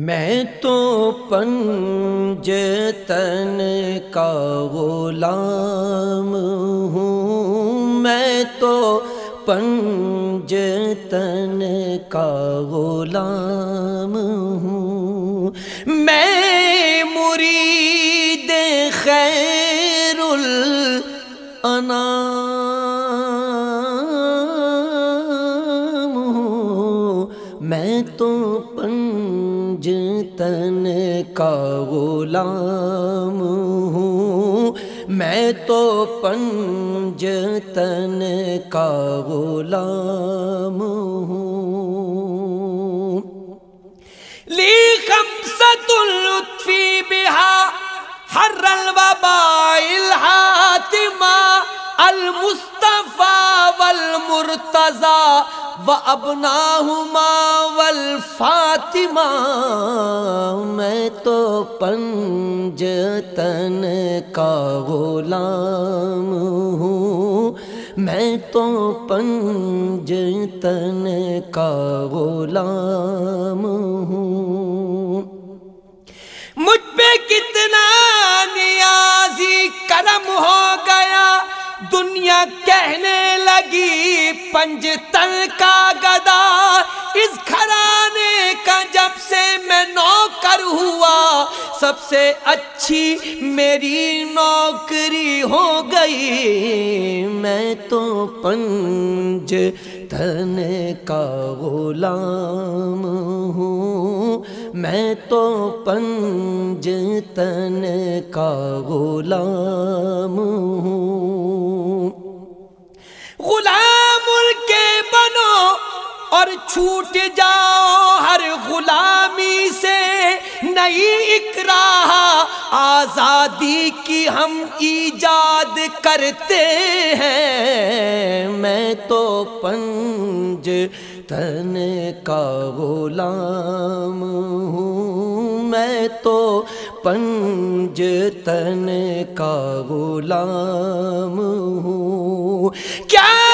میں تو پنج تن کا غلام ہوں۔ میں تو پنج تن کا غلام ہوں۔ میں مرید خیر الانام میں تو پنج تن کا غلام ہوں۔ میں تو پنج تن کا غلام ہوں۔ لی خمسة اللطف بها حر الوباء الحاتمة المصطفى والمرتضى وابناهما والفاطمہ، میں تو پنج تن کا غلام ہوں۔ میں تو پنج تن کا غلام ہوں۔ مجھ پہ کتنا نیازی کرم ہو گیا دنیا کہنے لگی، پنج تن کا گدا۔ اس گھرانے کا جب سے میں نوکر ہوا، سب سے اچھی میری نوکری ہو گئی۔ میں تو پنج تن کا غلام ہوں۔ میں تو پنج تن کا غلام ہوں۔ چھوٹ جاؤ ہر غلامی سے، نئی اکراہ آزادی کی ہم ایجاد کرتے ہیں۔ میں تو پنج تن کا غلام ہوں۔ میں تو پنج تن کا غلام ہوں۔ کیا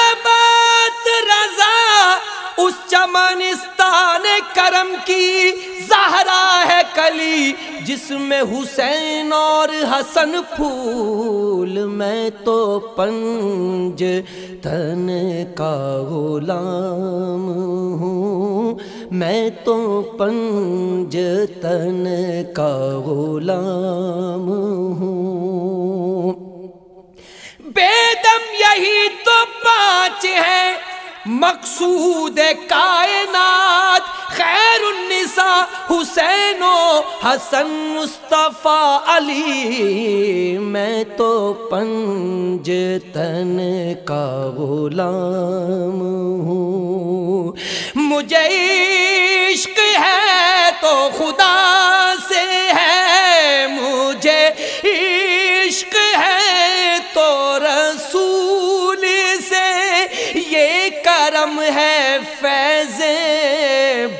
اس کرم کی زہرا ہے کلی، جس میں حسین اور حسن پھول، میں تو پنج تن کا غلام ہوں۔ میں تو پنج تن کا غلام ہوں۔ بیدم یہی تو پانچ ہے مقصود کائنات، خیر النساء، حسین و حسن، مصطفیٰ علی۔ میں تو پنج تن کا غلام ہوں۔ مجھے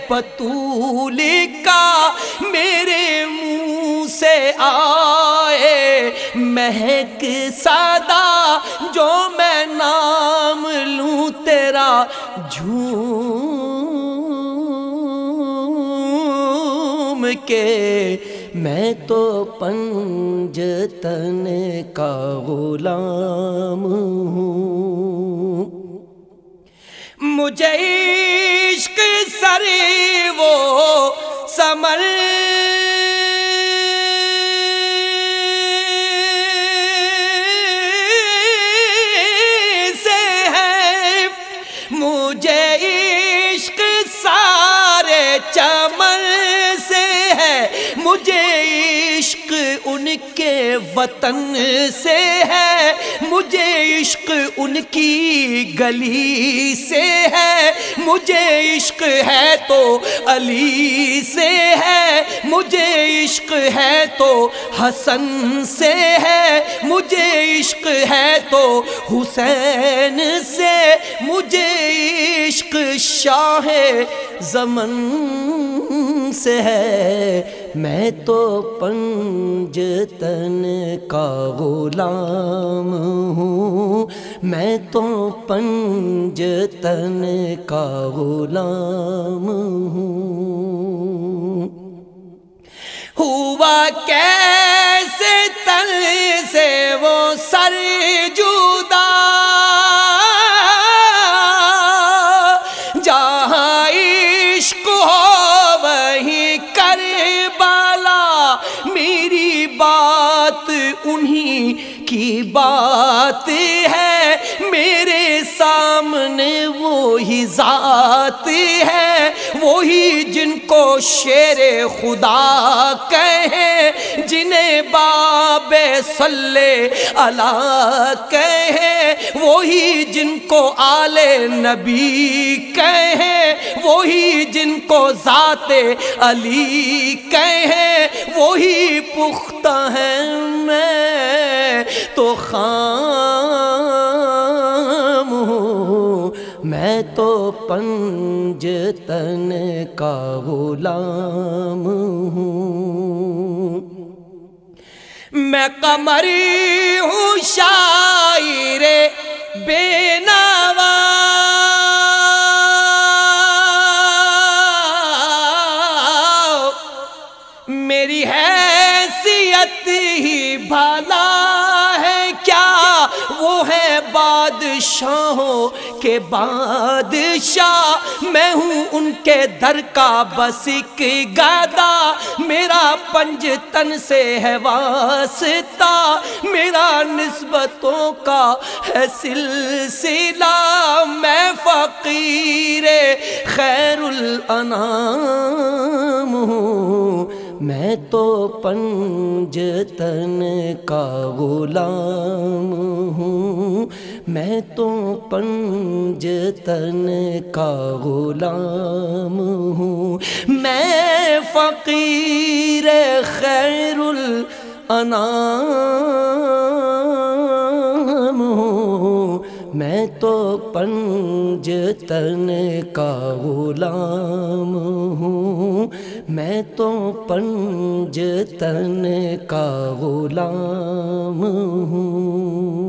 بطول کا میرے منہ سے آئے۔ مہک سادہ جو میں نام لوں تیرا جھوم کے۔ میں تو پنج تن کا غلام ہوں۔ مجھے عشق سر وہ سمر۔ سے ہے مجھے عشق سارے چمن سے ہے۔ مجھے عشق ان وطن سے ہے۔ مجھے عشق ان کی گلی سے ہے۔ مجھے عشق ہے تو علی سے ہے۔ مجھے عشق ہے تو حسن سے ہے۔ مجھے عشق ہے تو حسین سے۔ مجھے عشق شاہ زمن سے ہے۔ میں تو پنج تن کا غلام ہوں۔ میں تو پنج تن کا غلام ہوں۔ کیسے تن سے وہ سر جو بات انہیں کی بات ہے۔ میرے سامنے وہی ذات ہے۔ وہی جن کو شیر خدا کہے، جنہیں باب صلی اللہ کہے۔ وہی جن کو آل نبی کہے۔ وہی جن کو ذات علی کہے۔ وہی پختہ ہے میں تو خام ہوں۔ میں تو پنج تن کا غلام ہوں۔ میں کمری ہوں شاعر بے نوا۔ میری ہے حیثیت ہی بھلا ہے کیا؟ وہ ہے بادشاہوں کے بادشاہ۔ میں ہوں ان کے در کا بس ایک گادا۔ میرا پنج تن سے ہے واسطہ۔ میرا نسبتوں کا ہے سلسلہ۔ میں فقیر خیر الانام ہوں۔ میں تو پنج تن کا غلام ہوں۔ میں تو پنج تن کا غلام ہوں۔ میں فقیر خیر الانام میں تو پنج تن کا غلام ہوں۔ میں تو پنج تن کا غلام ہوں۔